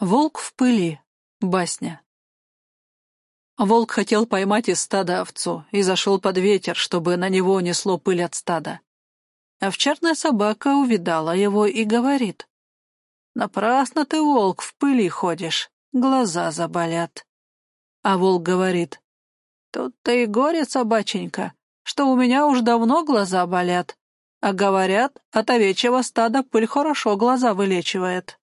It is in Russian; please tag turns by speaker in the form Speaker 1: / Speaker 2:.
Speaker 1: Волк в пыли. Басня. Волк хотел поймать из стада овцу и зашел под ветер, чтобы на него несло пыль от стада. А Овчарная собака увидала его и говорит. «Напрасно ты, волк, в пыли ходишь, глаза заболят». А волк говорит. «Тут-то и горе, собаченька, что у меня уж давно глаза болят, а говорят, от овечьего стада пыль хорошо глаза вылечивает».